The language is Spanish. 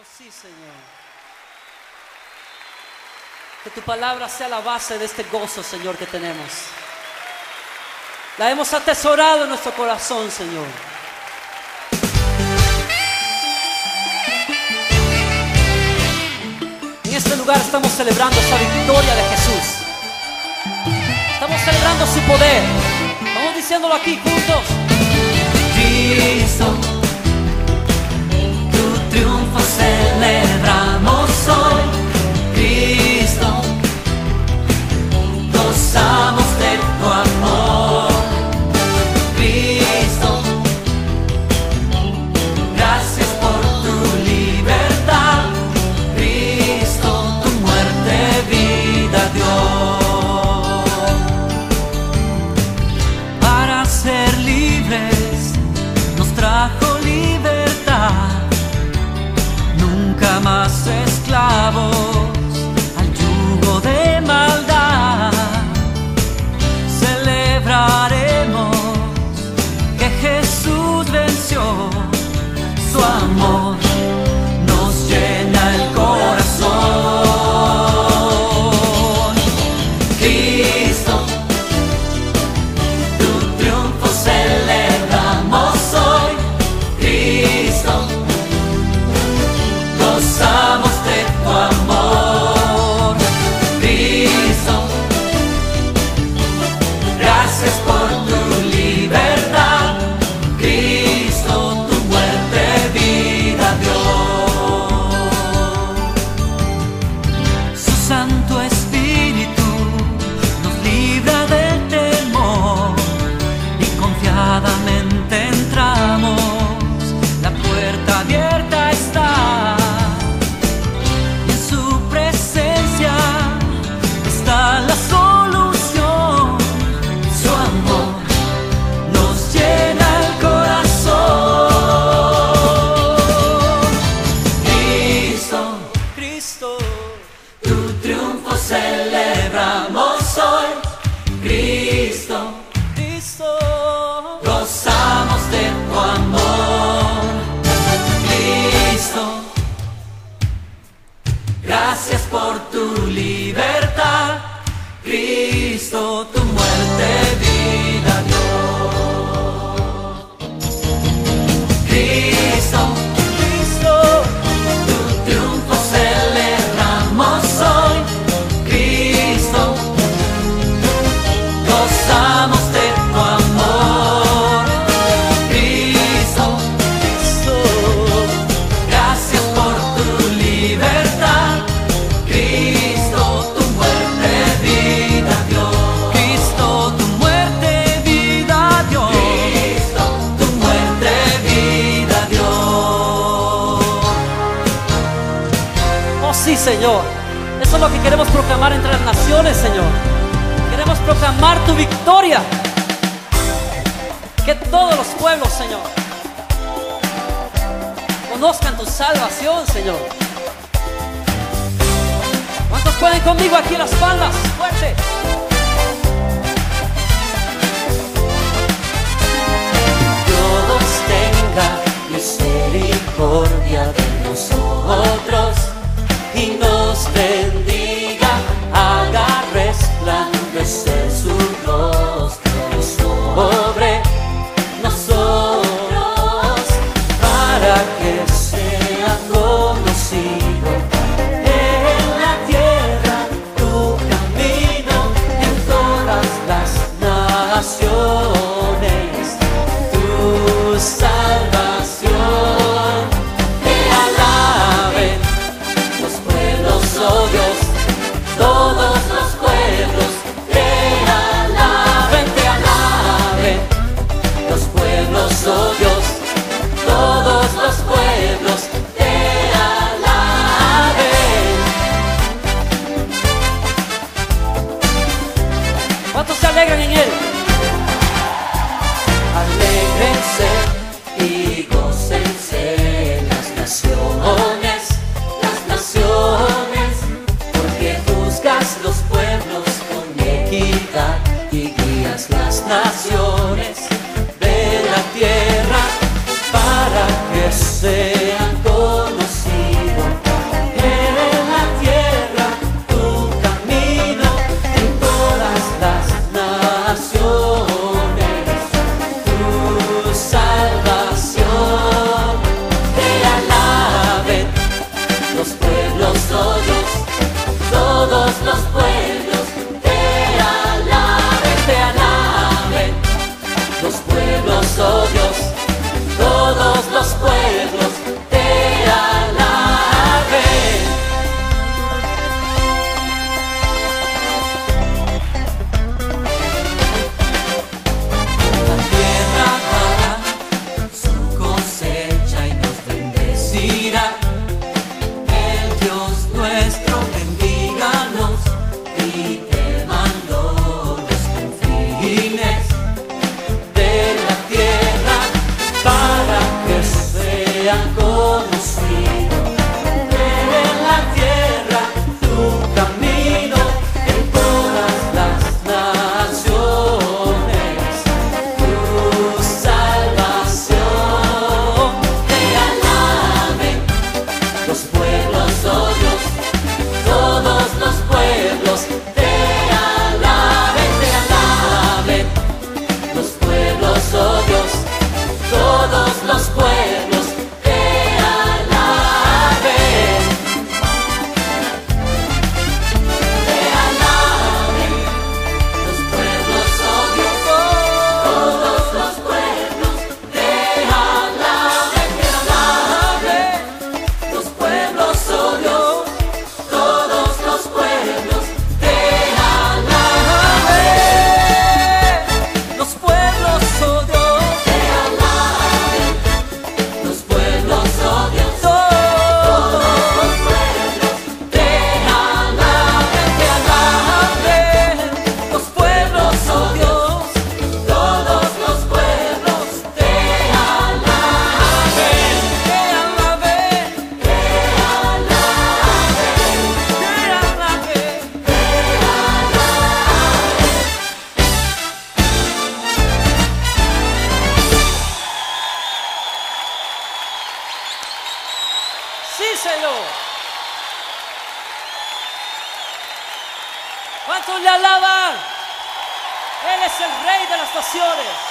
Oh, sí, Señor. Que tu palabra sea la base de este gozo, Señor, que tenemos. La hemos atesorado en nuestro corazón, Señor. En este lugar estamos celebrando esa victoria de Jesús. Estamos celebrando su poder. Vamos diciéndolo aquí juntos. más esclavos al yugo de maldad. Celebraremos que Jesús venció su amor. slow Señor. Eso es lo que queremos proclamar entre las naciones, Señor. Queremos proclamar tu victoria. Que todos los pueblos, Señor, conozcan tu salvación, Señor. ¿Cuántos pueden conmigo aquí las palmas? Fuerte. todos los pueblos. Señor. ¿Cuántos le alaban? Él es el rey de las naciones.